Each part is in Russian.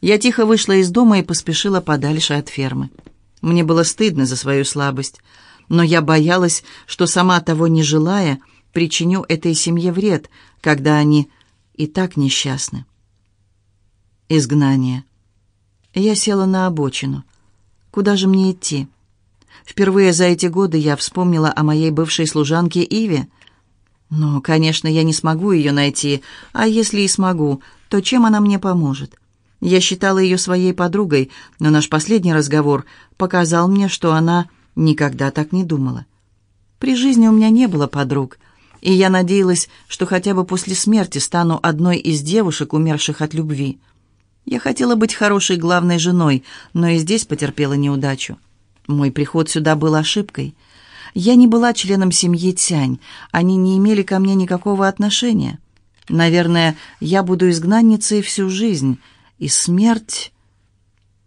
Я тихо вышла из дома и поспешила подальше от фермы. Мне было стыдно за свою слабость, но я боялась, что сама того не желая, причиню этой семье вред, когда они и так несчастны. Изгнание. Я села на обочину. Куда же мне идти? Впервые за эти годы я вспомнила о моей бывшей служанке Иве. Но, конечно, я не смогу ее найти, а если и смогу, то чем она мне поможет? Я считала ее своей подругой, но наш последний разговор показал мне, что она никогда так не думала. При жизни у меня не было подруг, и я надеялась, что хотя бы после смерти стану одной из девушек, умерших от любви. Я хотела быть хорошей главной женой, но и здесь потерпела неудачу. Мой приход сюда был ошибкой. Я не была членом семьи Тянь, они не имели ко мне никакого отношения. Наверное, я буду изгнанницей всю жизнь, и смерть...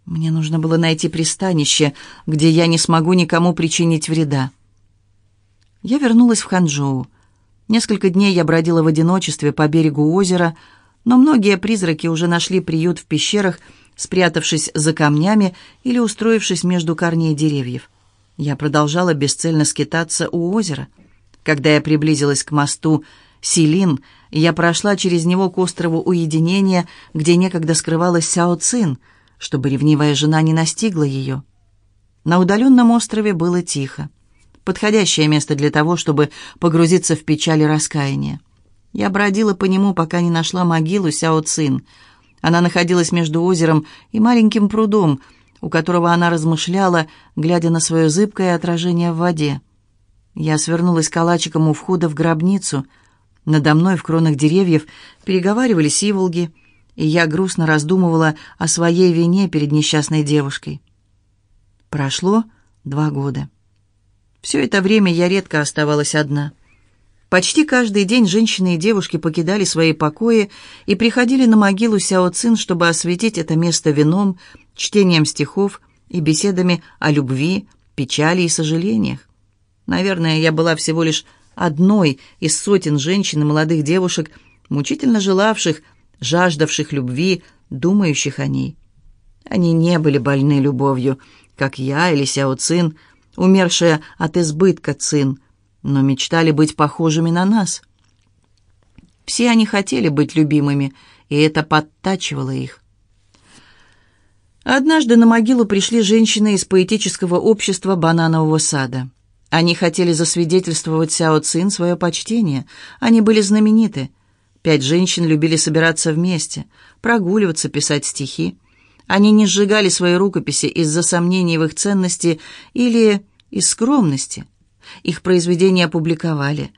Мне нужно было найти пристанище, где я не смогу никому причинить вреда. Я вернулась в Ханчжоу. Несколько дней я бродила в одиночестве по берегу озера, но многие призраки уже нашли приют в пещерах, спрятавшись за камнями или устроившись между корней деревьев. Я продолжала бесцельно скитаться у озера. Когда я приблизилась к мосту Силин, я прошла через него к острову Уединения, где некогда скрывалась Сяо Цин, чтобы ревнивая жена не настигла ее. На удаленном острове было тихо. Подходящее место для того, чтобы погрузиться в печаль и раскаяние. Я бродила по нему, пока не нашла могилу Сяо Цин. Она находилась между озером и маленьким прудом, у которого она размышляла, глядя на свое зыбкое отражение в воде. Я свернулась калачиком у входа в гробницу. Надо мной в кронах деревьев переговаривались иволги, и я грустно раздумывала о своей вине перед несчастной девушкой. Прошло два года. Все это время я редко оставалась одна — Почти каждый день женщины и девушки покидали свои покои и приходили на могилу Сяо Цин, чтобы осветить это место вином, чтением стихов и беседами о любви, печали и сожалениях. Наверное, я была всего лишь одной из сотен женщин и молодых девушек, мучительно желавших, жаждавших любви, думающих о ней. Они не были больны любовью, как я или Сяо Цин, умершая от избытка Цин – но мечтали быть похожими на нас. Все они хотели быть любимыми, и это подтачивало их. Однажды на могилу пришли женщины из поэтического общества бананового сада. Они хотели засвидетельствовать Сяо Цин свое почтение. Они были знамениты. Пять женщин любили собираться вместе, прогуливаться, писать стихи. Они не сжигали свои рукописи из-за сомнений в их ценности или из скромности. Их произведения опубликовали.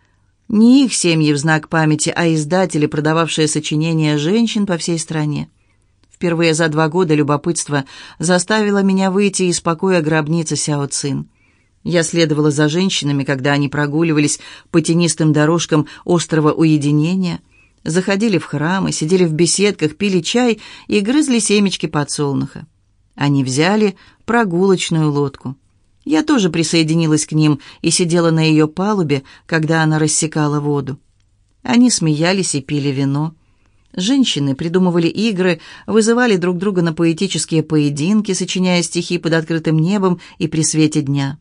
Не их семьи в знак памяти, а издатели, продававшие сочинения женщин по всей стране. Впервые за два года любопытство заставило меня выйти из покоя гробницы Сяо Цин. Я следовала за женщинами, когда они прогуливались по тенистым дорожкам острова Уединения, заходили в храмы, сидели в беседках, пили чай и грызли семечки подсолнуха. Они взяли прогулочную лодку. Я тоже присоединилась к ним и сидела на ее палубе, когда она рассекала воду. Они смеялись и пили вино. Женщины придумывали игры, вызывали друг друга на поэтические поединки, сочиняя стихи под открытым небом и при свете дня.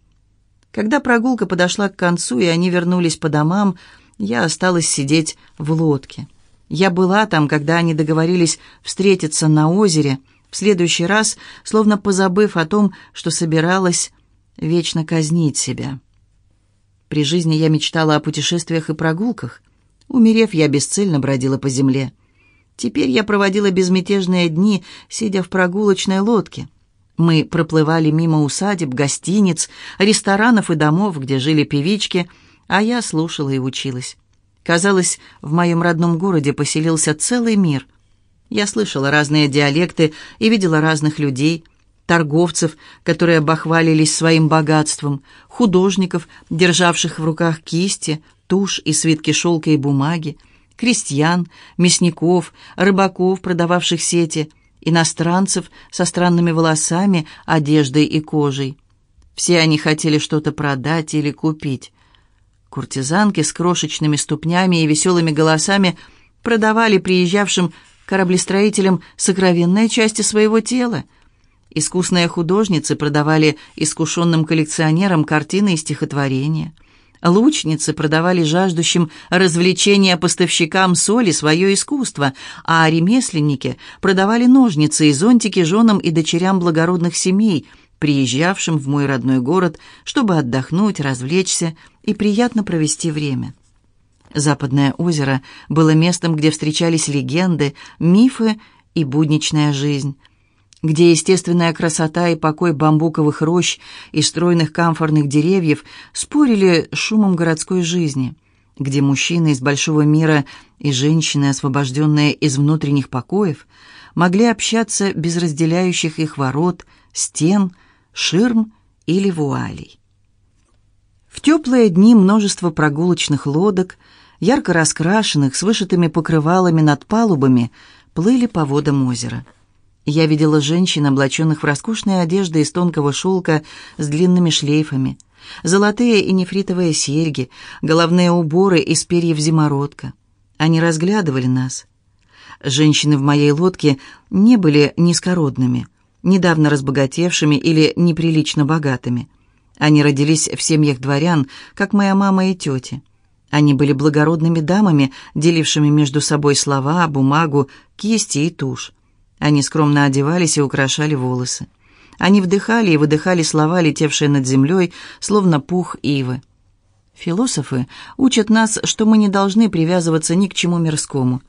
Когда прогулка подошла к концу, и они вернулись по домам, я осталась сидеть в лодке. Я была там, когда они договорились встретиться на озере, в следующий раз, словно позабыв о том, что собиралась вечно казнить себя. При жизни я мечтала о путешествиях и прогулках. Умерев, я бесцельно бродила по земле. Теперь я проводила безмятежные дни, сидя в прогулочной лодке. Мы проплывали мимо усадеб, гостиниц, ресторанов и домов, где жили певички, а я слушала и училась. Казалось, в моем родном городе поселился целый мир. Я слышала разные диалекты и видела разных людей – торговцев, которые бахвалились своим богатством, художников, державших в руках кисти, тушь и свитки шелка и бумаги, крестьян, мясников, рыбаков, продававших сети, иностранцев со странными волосами, одеждой и кожей. Все они хотели что-то продать или купить. Куртизанки с крошечными ступнями и веселыми голосами продавали приезжавшим кораблестроителям сокровенные части своего тела. Искусные художницы продавали искушенным коллекционерам картины и стихотворения. Лучницы продавали жаждущим развлечения поставщикам соли свое искусство, а ремесленники продавали ножницы и зонтики женам и дочерям благородных семей, приезжавшим в мой родной город, чтобы отдохнуть, развлечься и приятно провести время. Западное озеро было местом, где встречались легенды, мифы и будничная жизнь – где естественная красота и покой бамбуковых рощ и стройных камфорных деревьев спорили с шумом городской жизни, где мужчины из большого мира и женщины, освобожденные из внутренних покоев, могли общаться без разделяющих их ворот, стен, ширм или вуалей. В теплые дни множество прогулочных лодок, ярко раскрашенных, с вышитыми покрывалами над палубами, плыли по водам озера – я видела женщин, облаченных в роскошные одежды из тонкого шелка с длинными шлейфами, золотые и нефритовые серьги, головные уборы из перьев зимородка. Они разглядывали нас. Женщины в моей лодке не были низкородными, недавно разбогатевшими или неприлично богатыми. Они родились в семьях дворян, как моя мама и тети. Они были благородными дамами, делившими между собой слова, бумагу, кисти и тушь. Они скромно одевались и украшали волосы. Они вдыхали и выдыхали слова, летевшие над землей, словно пух ивы. Философы учат нас, что мы не должны привязываться ни к чему мирскому.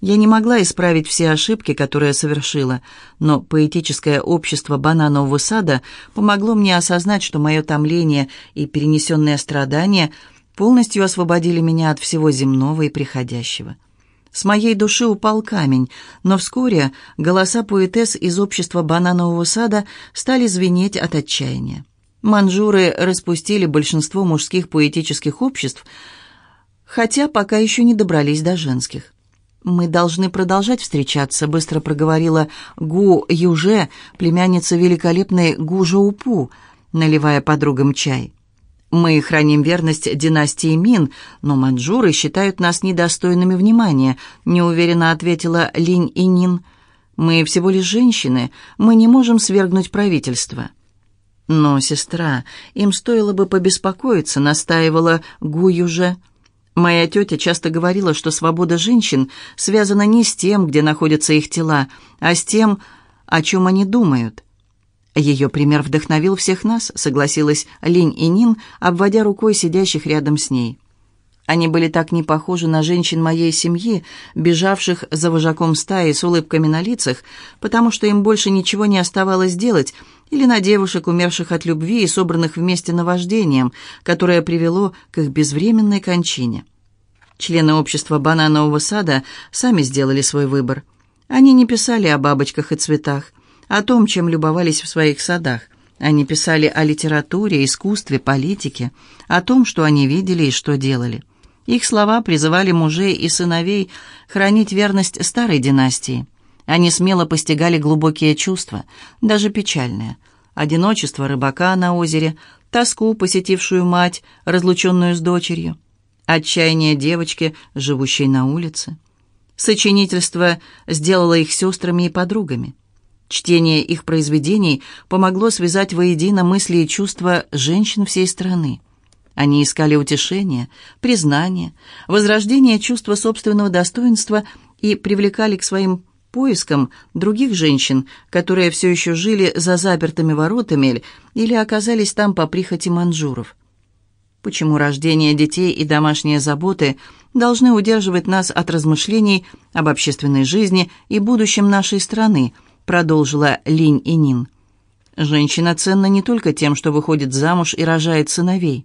Я не могла исправить все ошибки, которые совершила, но поэтическое общество бананового сада помогло мне осознать, что мое томление и перенесенные страдания полностью освободили меня от всего земного и приходящего. С моей души упал камень, но вскоре голоса поэтесс из общества бананового сада стали звенеть от отчаяния. Манжуры распустили большинство мужских поэтических обществ, хотя пока еще не добрались до женских. «Мы должны продолжать встречаться», — быстро проговорила Гу Юже, племянница великолепной Гу Жоупу, наливая подругам чай. Мы храним верность династии Мин, но маньчжуры считают нас недостойными внимания», — неуверенно ответила Линь Инин. «Мы всего лишь женщины, мы не можем свергнуть правительство». «Но, сестра, им стоило бы побеспокоиться», — настаивала Гу Юже. «Моя тетя часто говорила, что свобода женщин связана не с тем, где находятся их тела, а с тем, о чем они думают. Ее пример вдохновил всех нас, согласилась Линь и Нин, обводя рукой сидящих рядом с ней. Они были так не похожи на женщин моей семьи, бежавших за вожаком стаи с улыбками на лицах, потому что им больше ничего не оставалось делать, или на девушек, умерших от любви и собранных вместе наваждением, которое привело к их безвременной кончине. Члены общества бананового сада сами сделали свой выбор. Они не писали о бабочках и цветах о том, чем любовались в своих садах. Они писали о литературе, искусстве, политике, о том, что они видели и что делали. Их слова призывали мужей и сыновей хранить верность старой династии. Они смело постигали глубокие чувства, даже печальные. Одиночество рыбака на озере, тоску, посетившую мать, разлученную с дочерью, отчаяние девочки, живущей на улице. Сочинительство сделало их сестрами и подругами. Чтение их произведений помогло связать воедино мысли и чувства женщин всей страны. Они искали утешения, признания, возрождение чувства собственного достоинства и привлекали к своим поискам других женщин, которые все еще жили за запертыми воротами или оказались там по прихоти манжуров. Почему рождение детей и домашние заботы должны удерживать нас от размышлений об общественной жизни и будущем нашей страны – продолжила Линь и Нин. «Женщина ценна не только тем, что выходит замуж и рожает сыновей.